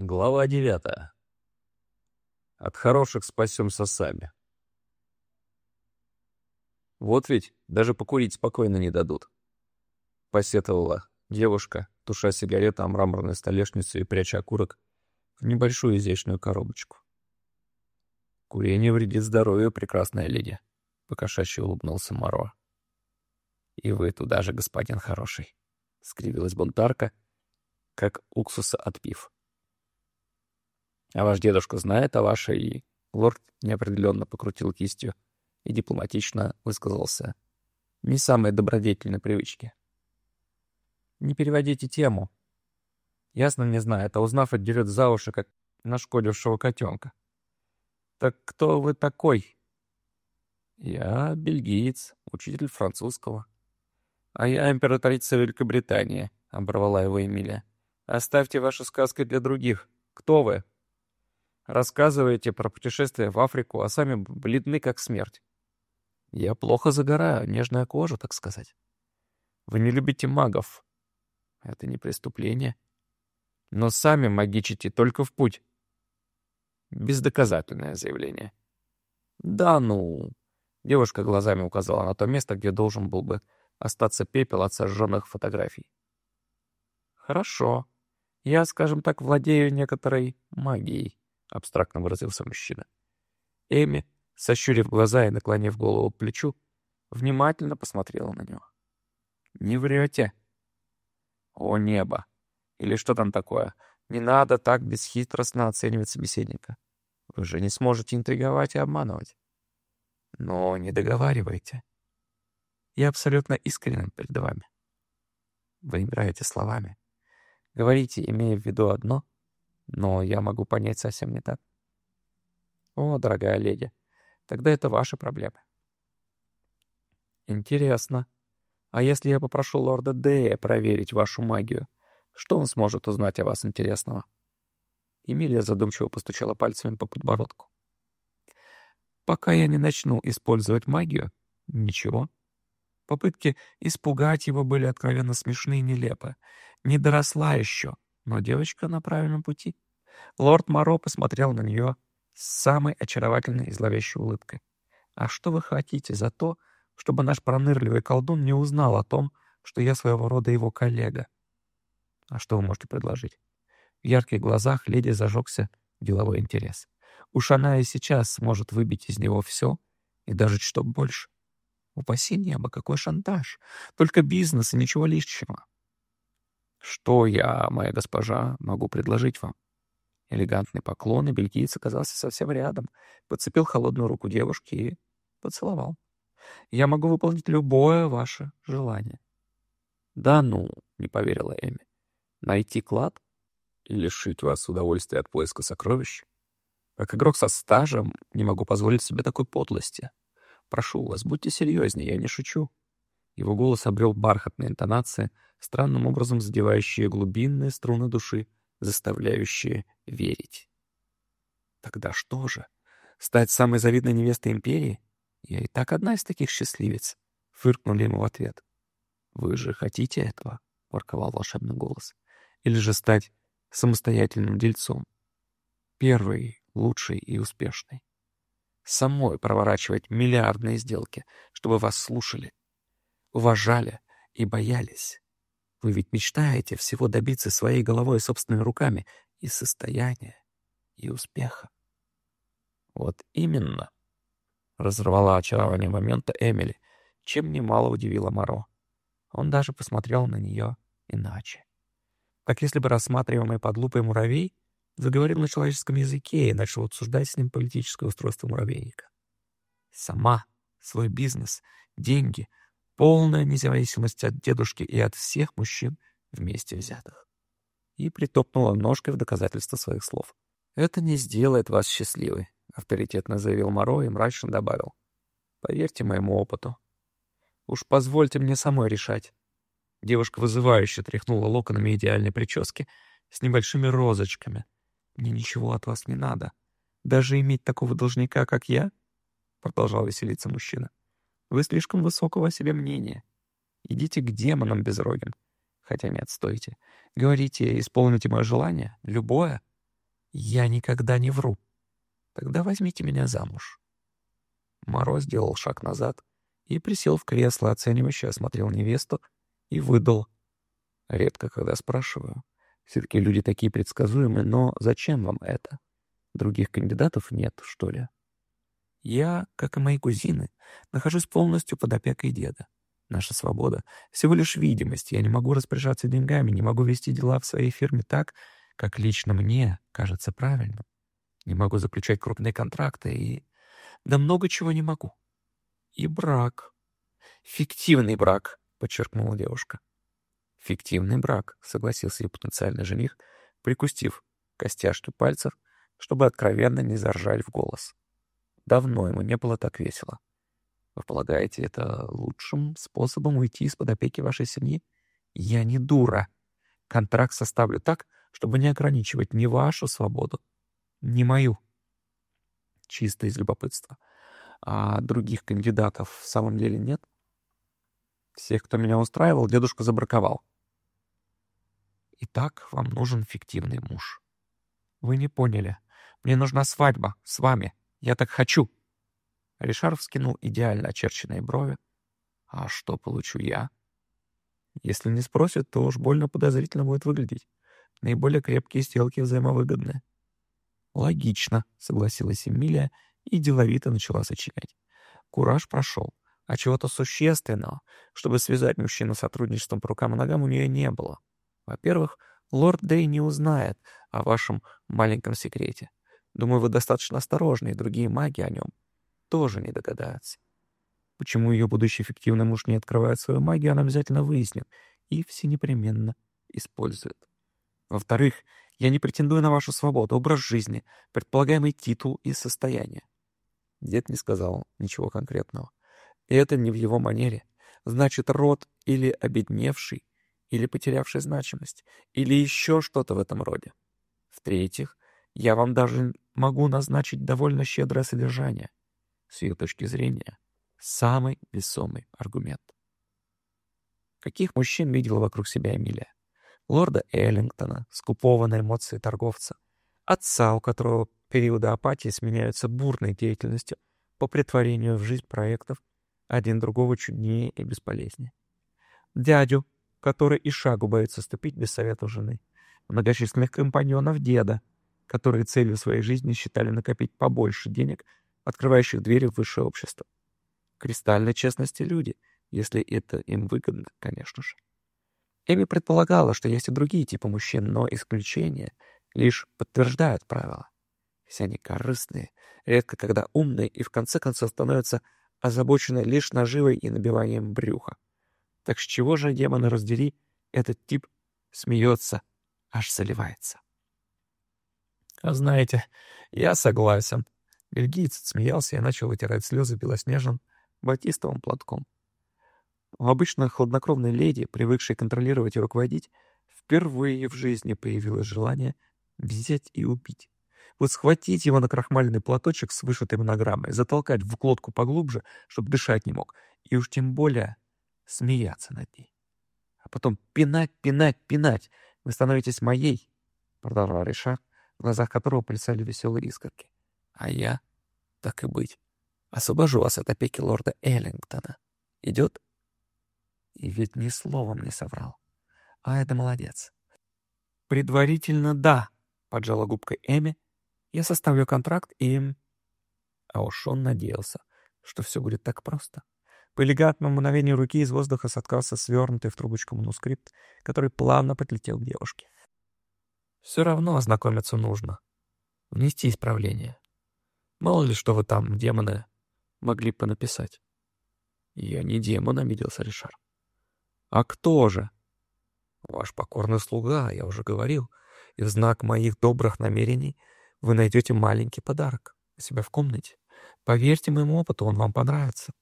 Глава девятая. От хороших спасемся сами. Вот ведь даже покурить спокойно не дадут. Посетовала девушка, туша сигарету о мраморную столешницу и пряча окурок в небольшую изящную коробочку. «Курение вредит здоровью, прекрасная леди», — покошачьи улыбнулся Маро. «И вы туда же, господин хороший», — скривилась бунтарка, как уксуса отпив. А ваш дедушка знает о вашей...» Лорд неопределенно покрутил кистью и дипломатично высказался. «Не самые добродетельные привычки». «Не переводите тему. Ясно не знает, а узнав, отдерет за уши, как нашкодившего котенка. Так кто вы такой?» «Я бельгиец, учитель французского». «А я императрица Великобритании», — оборвала его Эмилия. «Оставьте ваши сказки для других. Кто вы?» Рассказываете про путешествие в Африку, а сами бледны как смерть. Я плохо загораю, нежная кожа, так сказать. Вы не любите магов. Это не преступление. Но сами магичите только в путь. Бездоказательное заявление. Да ну. Девушка глазами указала на то место, где должен был бы остаться пепел от сожженных фотографий. Хорошо. Я, скажем так, владею некоторой магией. — абстрактно выразился мужчина. Эми, сощурив глаза и наклонив голову к плечу, внимательно посмотрела на него. «Не врете?» «О, небо! Или что там такое? Не надо так бесхитростно оценивать собеседника. Вы же не сможете интриговать и обманывать. Но не договаривайте. Я абсолютно искренен перед вами. Вы играете словами. Говорите, имея в виду одно — но я могу понять совсем не так. О, дорогая леди, тогда это ваши проблемы. Интересно. А если я попрошу лорда Дея проверить вашу магию, что он сможет узнать о вас интересного? Эмилия задумчиво постучала пальцами по подбородку. Пока я не начну использовать магию, ничего. Попытки испугать его были откровенно смешны и нелепы. Не доросла еще, но девочка на правильном пути. Лорд Моро посмотрел на нее с самой очаровательной и зловещей улыбкой. «А что вы хотите за то, чтобы наш пронырливый колдун не узнал о том, что я своего рода его коллега?» «А что вы можете предложить?» В ярких глазах леди зажегся деловой интерес. Уж она и сейчас сможет выбить из него все, и даже что больше. Упаси небо, какой шантаж! Только бизнес и ничего лишнего. «Что я, моя госпожа, могу предложить вам?» Элегантный поклон, и бельгиец оказался совсем рядом, подцепил холодную руку девушки и поцеловал. «Я могу выполнить любое ваше желание». «Да ну», — не поверила Эми. «Найти клад и лишить вас удовольствия от поиска сокровищ? Как игрок со стажем не могу позволить себе такой подлости. Прошу вас, будьте серьезнее, я не шучу». Его голос обрел бархатные интонации, странным образом задевающие глубинные струны души, заставляющие верить. Тогда что же? Стать самой завидной невестой империи? Я и так одна из таких счастливец. Фыркнули ему в ответ. Вы же хотите этого? Ворковал волшебный голос. Или же стать самостоятельным дельцом? Первый, лучший и успешный. Самой проворачивать миллиардные сделки, чтобы вас слушали, уважали и боялись. Вы ведь мечтаете всего добиться своей головой и собственными руками и состояния, и успеха. Вот именно, — разорвала очарование момента Эмили, чем немало удивила Моро. Он даже посмотрел на нее иначе. Как если бы рассматриваемый под лупой муравей заговорил на человеческом языке и начал обсуждать с ним политическое устройство муравейника. Сама, свой бизнес, деньги, полная независимость от дедушки и от всех мужчин вместе взятых. И притопнула ножкой в доказательство своих слов. «Это не сделает вас счастливой», — авторитетно заявил Моро и мрачно добавил. «Поверьте моему опыту. Уж позвольте мне самой решать». Девушка вызывающе тряхнула локонами идеальной прически с небольшими розочками. «Мне ничего от вас не надо. Даже иметь такого должника, как я?» — продолжал веселиться мужчина. Вы слишком высокого себе мнения. Идите к демонам, Безрогин. Хотя нет, стойте. Говорите, исполните мое желание, любое. Я никогда не вру. Тогда возьмите меня замуж. Мороз сделал шаг назад и присел в кресло, оценивающе осмотрел невесту и выдал. Редко когда спрашиваю. Все-таки люди такие предсказуемые, но зачем вам это? Других кандидатов нет, что ли? Я, как и мои кузины, нахожусь полностью под опекой деда. Наша свобода — всего лишь видимость. Я не могу распоряжаться деньгами, не могу вести дела в своей фирме так, как лично мне кажется правильным. Не могу заключать крупные контракты и... Да много чего не могу. И брак. Фиктивный брак, — подчеркнула девушка. Фиктивный брак, — согласился ее потенциальный жених, прикустив костяшки пальцев, чтобы откровенно не заржали в голос. Давно ему не было так весело. Вы полагаете, это лучшим способом уйти из-под опеки вашей семьи? Я не дура. Контракт составлю так, чтобы не ограничивать ни вашу свободу, ни мою. Чисто из любопытства. А других кандидатов в самом деле нет? Всех, кто меня устраивал, дедушка забраковал. Итак, вам нужен фиктивный муж. Вы не поняли. Мне нужна свадьба с вами. Я так хочу. Ришар вскинул идеально очерченные брови. «А что получу я?» «Если не спросят, то уж больно подозрительно будет выглядеть. Наиболее крепкие сделки взаимовыгодны». «Логично», — согласилась Эмилия и деловито начала сочинять. Кураж прошел, а чего-то существенного, чтобы связать мужчину сотрудничеством по рукам и ногам, у нее не было. Во-первых, лорд Дэй не узнает о вашем маленьком секрете. Думаю, вы достаточно осторожны, и другие маги о нем тоже не догадается. Почему ее будущий эффективный муж не открывает свою магию, она обязательно выяснит и все непременно использует. Во-вторых, я не претендую на вашу свободу, образ жизни, предполагаемый титул и состояние. Дед не сказал ничего конкретного. И это не в его манере. Значит, род или обедневший, или потерявший значимость, или еще что-то в этом роде. В-третьих, я вам даже могу назначить довольно щедрое содержание с ее точки зрения, самый весомый аргумент. Каких мужчин видела вокруг себя Эмилия? Лорда Эллингтона, скупого на эмоции торговца, отца, у которого периоды апатии сменяются бурной деятельностью по притворению в жизнь проектов, один другого чуднее и бесполезнее. Дядю, который и шагу боится ступить без советов жены. Многочисленных компаньонов деда, которые целью своей жизни считали накопить побольше денег открывающих двери в высшее общество. Кристальной честности люди, если это им выгодно, конечно же. Эми предполагала, что есть и другие типы мужчин, но исключения лишь подтверждают правила. Все они корыстные, редко когда умные и в конце концов становятся озабочены лишь наживой и набиванием брюха. Так с чего же, демона раздели, этот тип смеется, аж заливается? А знаете, я согласен, Бельгиец смеялся и начал вытирать слезы белоснежным батистовым платком. Обычно хладнокровной леди, привыкшей контролировать и руководить, впервые в жизни появилось желание взять и убить. Вот схватить его на крахмальный платочек с вышитой монограммой, затолкать в глотку поглубже, чтобы дышать не мог, и уж тем более смеяться над ней. А потом пинать, пинать, пинать. Вы становитесь моей, — продолжал Ришар, в глазах которого плясали веселые искорки. А я, так и быть, освобожу вас от опеки лорда Эллингтона. Идет? И ведь ни словом не соврал. А это молодец. Предварительно да, поджала губкой Эми. Я составлю контракт и... А уж он надеялся, что все будет так просто. По элегантному мгновению руки из воздуха соткался свернутый в трубочку манускрипт, который плавно подлетел к девушке. Все равно ознакомиться нужно. Внести исправление. Мало ли, что вы там, демоны, могли понаписать. Я не демон, обиделся Ришар. А кто же? Ваш покорный слуга, я уже говорил. И в знак моих добрых намерений вы найдете маленький подарок у себя в комнате. Поверьте моему опыту, он вам понравится.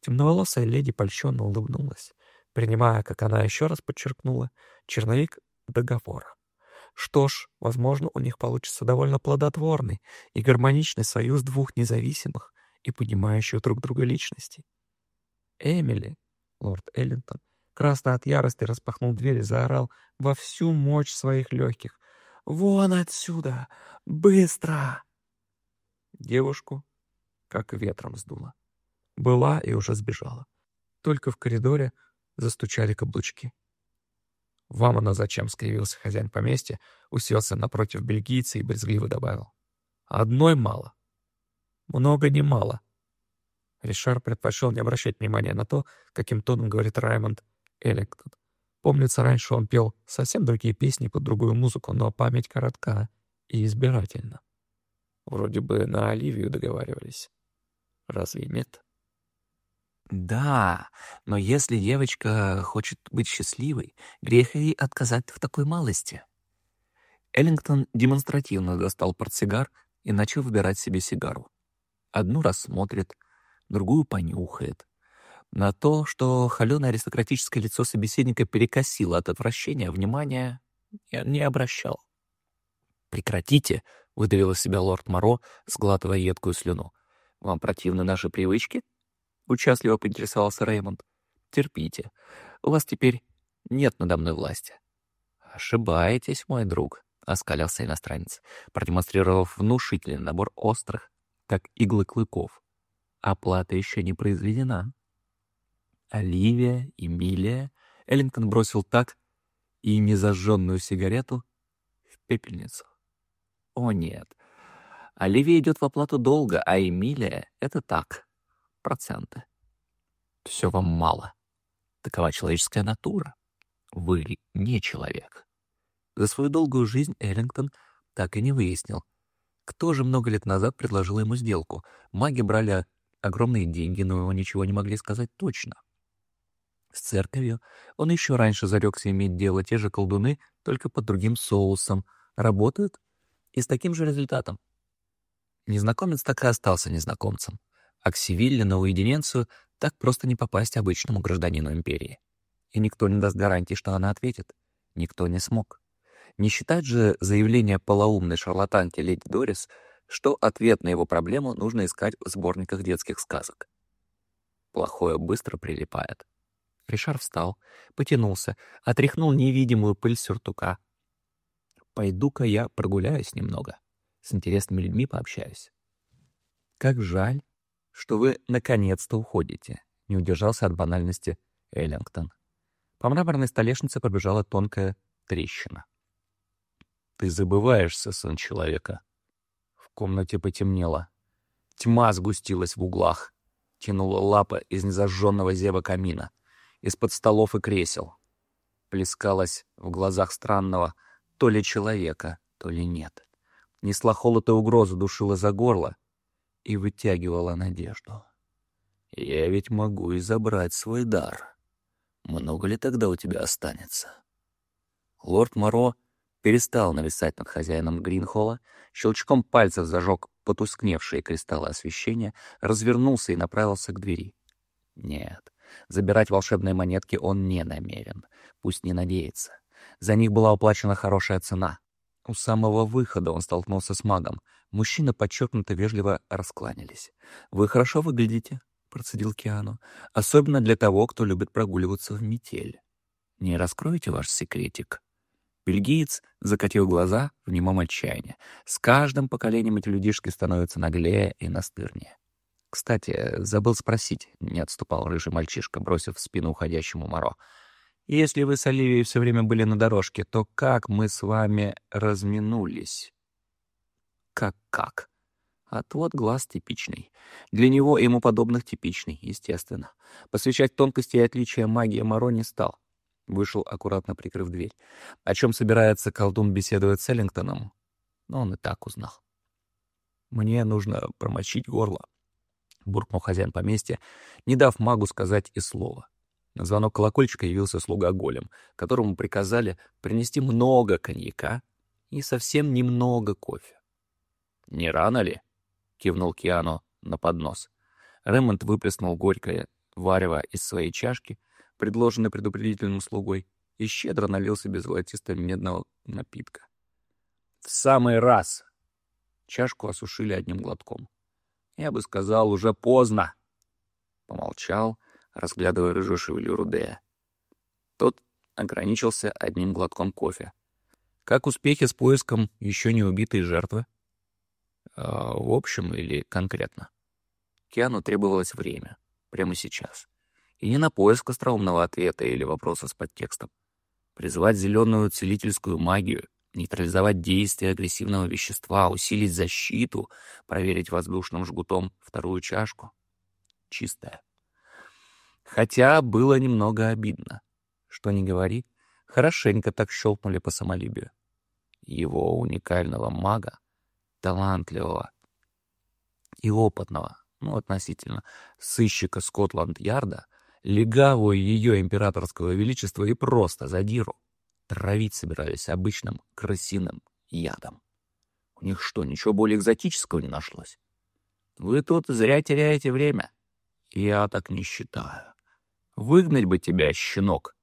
Темноволосая леди польщенно улыбнулась, принимая, как она еще раз подчеркнула, черновик договора. Что ж, возможно, у них получится довольно плодотворный и гармоничный союз двух независимых и понимающих друг друга личностей. Эмили, лорд Эллинтон, красный от ярости распахнул дверь и заорал во всю мощь своих легких. Вон отсюда! Быстро!» Девушку как ветром сдуло. Была и уже сбежала. Только в коридоре застучали каблучки. «Вам оно зачем?» — скривился хозяин поместья, уселся напротив бельгийца и брезгливо добавил. «Одной мало. Много не мало». Ришар предпочел не обращать внимания на то, каким тоном говорит Раймонд Эллингтон. Помнится, раньше он пел совсем другие песни под другую музыку, но память коротка и избирательна. Вроде бы на Оливию договаривались. Разве нет? Да, но если девочка хочет быть счастливой, грех ей отказать в такой малости. Эллингтон демонстративно достал портсигар и начал выбирать себе сигару. Одну рассмотрит, другую понюхает. На то, что холеное аристократическое лицо собеседника перекосило от отвращения, внимания не обращал. «Прекратите!» — выдавил из себя лорд Моро, сглатывая едкую слюну. «Вам противны наши привычки?» — участливо поинтересовался Реймонд. «Терпите. У вас теперь нет надо мной власти». «Ошибаетесь, мой друг», — оскалился иностранец, продемонстрировав внушительный набор острых, как иглы клыков. «Оплата еще не произведена». Оливия, Эмилия, Эллингтон бросил так и незажженную сигарету в пепельницу. О нет, Оливия идет в оплату долга, а Эмилия — это так, проценты. Все вам мало. Такова человеческая натура. Вы не человек. За свою долгую жизнь Эллингтон так и не выяснил, кто же много лет назад предложил ему сделку. Маги брали огромные деньги, но ничего не могли сказать точно. С церковью он еще раньше зарекся иметь дело, те же колдуны, только под другим соусом. Работают и с таким же результатом. Незнакомец так и остался незнакомцем, а к Севилле на уединенцию так просто не попасть обычному гражданину империи. И никто не даст гарантии, что она ответит. Никто не смог. Не считать же заявление полоумной шарлатанки леди Дорис, что ответ на его проблему нужно искать в сборниках детских сказок. Плохое быстро прилипает. Ришар встал, потянулся, отряхнул невидимую пыль сюртука. «Пойду-ка я прогуляюсь немного» с интересными людьми пообщаюсь. Как жаль, что вы наконец-то уходите, не удержался от банальности Эллингтон. По мраморной столешнице пробежала тонкая трещина. Ты забываешься, сын человека. В комнате потемнело. Тьма сгустилась в углах. Тянула лапа из незажженного зева камина, из-под столов и кресел. Плескалась в глазах странного то ли человека, то ли нет несла холод и угрозу, душила за горло и вытягивала надежду. «Я ведь могу и забрать свой дар. Много ли тогда у тебя останется?» Лорд Моро перестал нависать над хозяином Гринхолла, щелчком пальцев зажег потускневшие кристаллы освещения, развернулся и направился к двери. Нет, забирать волшебные монетки он не намерен, пусть не надеется. За них была уплачена хорошая цена. У самого выхода он столкнулся с магом. Мужчины подчеркнуто вежливо раскланялись. «Вы хорошо выглядите», — процедил Киану. «Особенно для того, кто любит прогуливаться в метель. Не раскроете ваш секретик?» Бельгиец закатил глаза в немом отчаянии. С каждым поколением эти людишки становятся наглее и настырнее. «Кстати, забыл спросить», — не отступал рыжий мальчишка, бросив в спину уходящему Моро. Если вы с Оливией все время были на дорожке, то как мы с вами разминулись? Как-как? Отвод глаз типичный. Для него и ему подобных типичный, естественно. Посвящать тонкости и отличия магии Моро не стал. Вышел, аккуратно прикрыв дверь. О чем собирается колдун беседовать с Эллингтоном, но он и так узнал. «Мне нужно промочить горло», — буркнул хозяин поместья, не дав магу сказать и слова. На звонок колокольчика явился слуга Голем, которому приказали принести много коньяка и совсем немного кофе. «Не рано ли?» — кивнул Киано на поднос. Ремонт выплеснул горькое варево из своей чашки, предложенной предупредительным слугой, и щедро налил себе золотистого медного напитка. «В самый раз!» Чашку осушили одним глотком. «Я бы сказал, уже поздно!» Помолчал, — разглядывая рыжую шевелюру Дея. Тот ограничился одним глотком кофе. Как успехи с поиском еще не убитой жертвы? А, в общем или конкретно? Киану требовалось время, прямо сейчас. И не на поиск остроумного ответа или вопроса с подтекстом. Призвать зеленую целительскую магию, нейтрализовать действие агрессивного вещества, усилить защиту, проверить воздушным жгутом вторую чашку. Чистая. Хотя было немного обидно. Что ни говори, хорошенько так щелкнули по самолюбию. Его уникального мага, талантливого и опытного, ну, относительно, сыщика Скотланд-Ярда, легавую ее императорского величества и просто задиру, травить собирались обычным крысиным ядом. У них что, ничего более экзотического не нашлось? Вы тут зря теряете время. Я так не считаю. Выгнать бы тебя, щенок.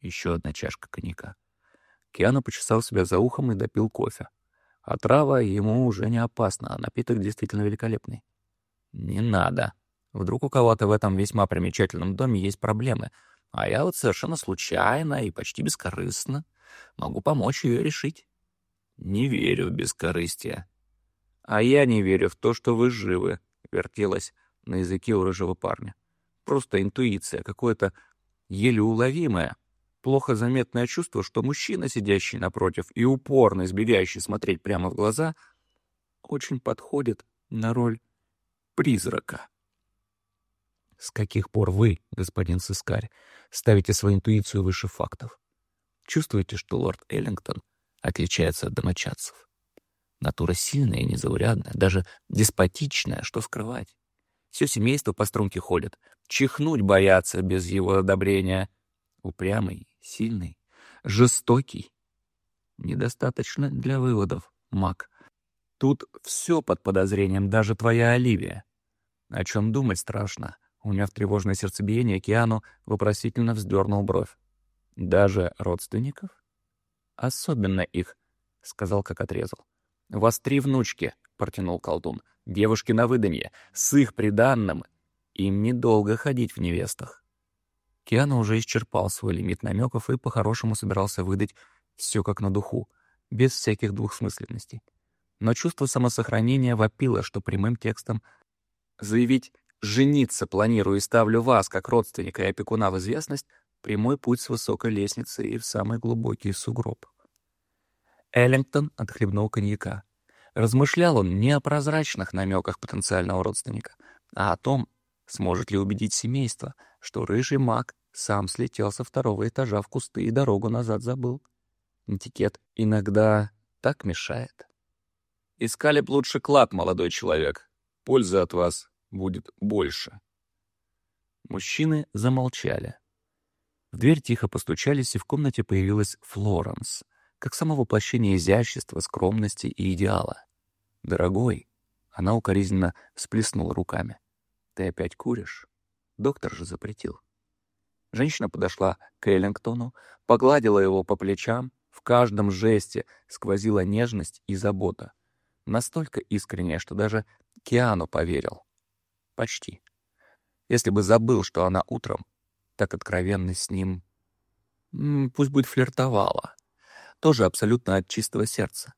Еще одна чашка коньяка. Киану почесал себя за ухом и допил кофе. А трава ему уже не опасна, а напиток действительно великолепный. Не надо. Вдруг у кого-то в этом весьма примечательном доме есть проблемы, а я вот совершенно случайно и почти бескорыстно могу помочь ее решить. Не верю в бескорыстие. А я не верю в то, что вы живы, вертелась на языке у рыжего парня. Просто интуиция, какое-то еле уловимое, плохо заметное чувство, что мужчина, сидящий напротив и упорно избегающий смотреть прямо в глаза, очень подходит на роль призрака. С каких пор вы, господин сыскарь, ставите свою интуицию выше фактов? Чувствуете, что лорд Эллингтон отличается от домочадцев? Натура сильная и незаурядная, даже деспотичная, что скрывать. Все семейство по струнке ходит, чихнуть боятся без его одобрения. Упрямый, сильный, жестокий. Недостаточно для выводов, маг. Тут все под подозрением, даже твоя Оливия. О чем думать страшно. Уняв тревожное сердцебиение, Киану вопросительно вздернул бровь. «Даже родственников?» «Особенно их», — сказал, как отрезал. «У вас три внучки», — протянул колдун. «Девушки на выданье, с их приданным. Им недолго ходить в невестах». Киану уже исчерпал свой лимит намеков и по-хорошему собирался выдать все как на духу, без всяких двухсмысленностей но чувство самосохранения вопило, что прямым текстом заявить «жениться планирую и ставлю вас, как родственника и опекуна, в известность» прямой путь с высокой лестницы и в самый глубокий сугроб. Эллингтон отхлебнул коньяка. Размышлял он не о прозрачных намеках потенциального родственника, а о том, сможет ли убедить семейство, что рыжий маг сам слетел со второго этажа в кусты и дорогу назад забыл. Этикет иногда так мешает. Искали б лучше клад, молодой человек. Пользы от вас будет больше. Мужчины замолчали. В дверь тихо постучались, и в комнате появилась Флоренс, как само воплощение изящества, скромности и идеала. «Дорогой», — она укоризненно всплеснула руками, — «ты опять куришь? Доктор же запретил». Женщина подошла к Эллингтону, погладила его по плечам, в каждом жесте сквозила нежность и забота. Настолько искренне, что даже Киану поверил. Почти. Если бы забыл, что она утром так откровенно с ним... Пусть будет флиртовала. Тоже абсолютно от чистого сердца.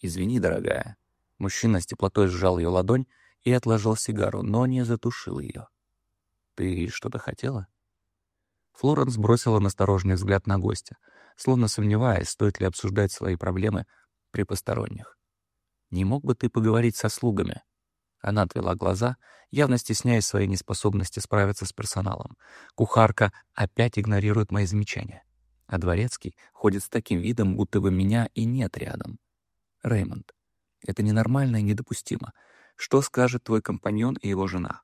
«Извини, дорогая». Мужчина с теплотой сжал ее ладонь и отложил сигару, но не затушил ее. «Ты что-то хотела?» Флоренс бросила настороженный взгляд на гостя, словно сомневаясь, стоит ли обсуждать свои проблемы при посторонних. Не мог бы ты поговорить со слугами?» Она отвела глаза, явно стесняясь своей неспособности справиться с персоналом. Кухарка опять игнорирует мои замечания. А дворецкий ходит с таким видом, будто бы меня и нет рядом. Реймонд, это ненормально и недопустимо. Что скажет твой компаньон и его жена?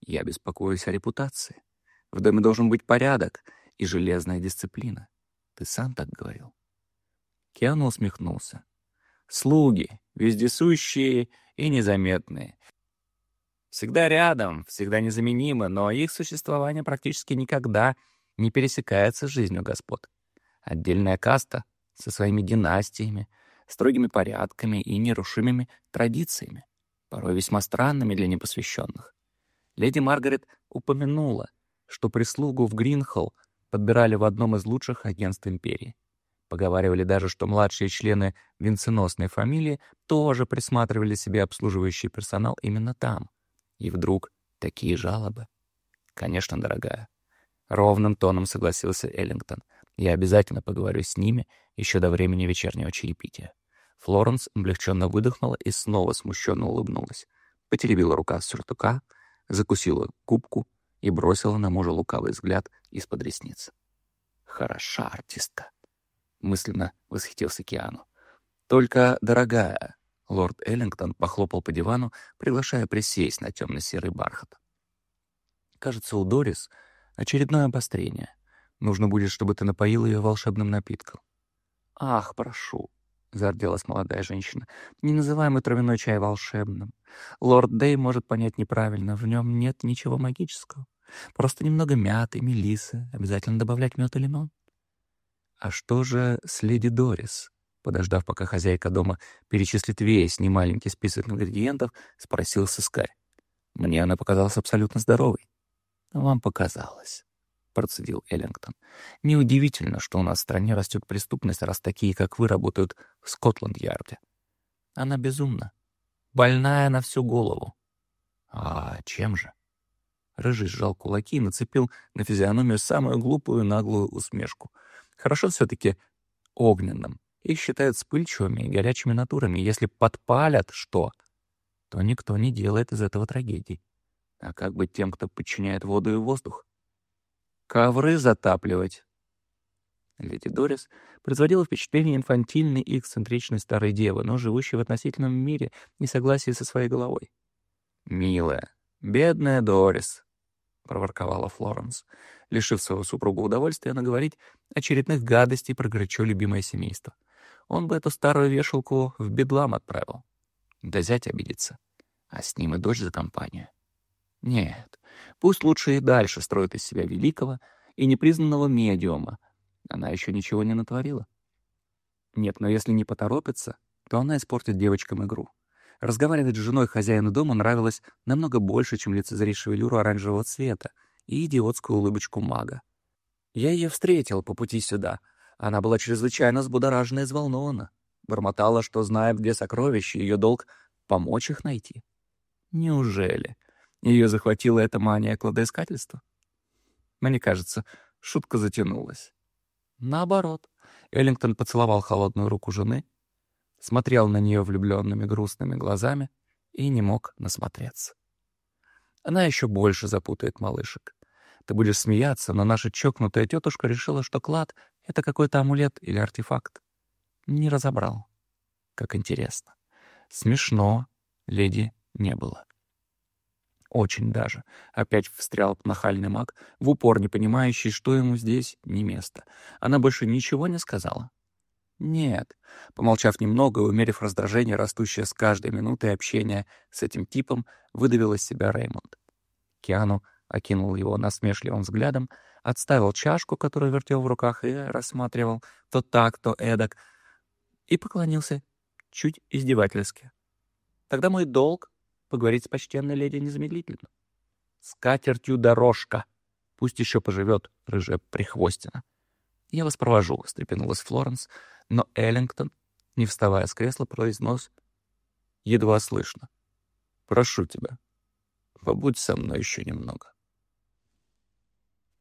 Я беспокоюсь о репутации. В доме должен быть порядок и железная дисциплина. Ты сам так говорил. Киану усмехнулся. Слуги, вездесущие и незаметные. Всегда рядом, всегда незаменимы, но их существование практически никогда не пересекается с жизнью господ. Отдельная каста со своими династиями, строгими порядками и нерушимыми традициями, порой весьма странными для непосвященных. Леди Маргарет упомянула, что прислугу в Гринхолл подбирали в одном из лучших агентств империи. Поговаривали даже, что младшие члены венценосной фамилии тоже присматривали себе обслуживающий персонал именно там. И вдруг такие жалобы. «Конечно, дорогая». Ровным тоном согласился Эллингтон. «Я обязательно поговорю с ними еще до времени вечернего чаепития». Флоренс облегченно выдохнула и снова смущенно улыбнулась. Потеребила рука с сюртука, закусила губку и бросила на мужа лукавый взгляд из-под ресниц. «Хороша артистка», — мысленно восхитился Киану. «Только, дорогая...» — лорд Эллингтон похлопал по дивану, приглашая присесть на темно-серый бархат. «Кажется, у Дорис очередное обострение. Нужно будет, чтобы ты напоил ее волшебным напитком». «Ах, прошу», — зарделась молодая женщина, — «не называй мой травяной чай волшебным. Лорд Дэй может понять неправильно, в нем нет ничего магического. Просто немного мяты, мелисы, обязательно добавлять мед и лимон». «А что же с леди Дорис?» Подождав, пока хозяйка дома перечислит весь немаленький список ингредиентов, спросил сыскарь. «Мне она показалась абсолютно здоровой». «Вам показалось», — процедил Эллингтон. «Неудивительно, что у нас в стране растет преступность, раз такие, как вы, работают в Скотланд-Ярде. Она безумна, больная на всю голову». «А чем же?» Рыжий сжал кулаки и нацепил на физиономию самую глупую наглую усмешку — Хорошо все-таки огненным. Их считают вспыльчивыми и горячими натурами. Если подпалят что, то никто не делает из этого трагедии. А как быть тем, кто подчиняет воду и воздух? Ковры затапливать. Леди Дорис производила впечатление инфантильной и эксцентричной старой девы, но живущей в относительном мире несогласии со своей головой. «Милая, бедная Дорис», — проворковала Флоренс лишив своего супруга удовольствия наговорить очередных гадостей про горячо любимое семейство. Он бы эту старую вешалку в бедлам отправил. Да зять обидится. А с ним и дочь за компанию. Нет, пусть лучше и дальше строит из себя великого и непризнанного медиума. Она еще ничего не натворила. Нет, но если не поторопится, то она испортит девочкам игру. Разговаривать с женой хозяина дома нравилось намного больше, чем лицезреть шевелюру оранжевого цвета, и идиотскую улыбочку мага. Я ее встретил по пути сюда. Она была чрезвычайно взбудоражена и взволнована. Бормотала, что, зная, где сокровища, ее долг — помочь их найти. Неужели? Ее захватила эта мания кладоискательства? Мне кажется, шутка затянулась. Наоборот, Эллингтон поцеловал холодную руку жены, смотрел на нее влюбленными грустными глазами и не мог насмотреться. Она еще больше запутает малышек. Ты будешь смеяться, но наша чокнутая тетушка решила, что клад — это какой-то амулет или артефакт. Не разобрал. Как интересно. Смешно, леди не было. Очень даже. Опять встрял нахальный маг, в упор не понимающий, что ему здесь не место. Она больше ничего не сказала. Нет. Помолчав немного и умерив раздражение, растущее с каждой минутой общения с этим типом, выдавил из себя Реймонд. Киану окинул его насмешливым взглядом, отставил чашку, которую вертел в руках, и рассматривал то так, то эдак, и поклонился чуть издевательски. «Тогда мой долг — поговорить с почтенной леди незамедлительно. С катертью дорожка. Пусть еще поживет рыжая прихвостина. Я вас провожу», — встрепенулась Флоренс, но Эллингтон, не вставая с кресла, произнес едва слышно. «Прошу тебя, побудь со мной еще немного».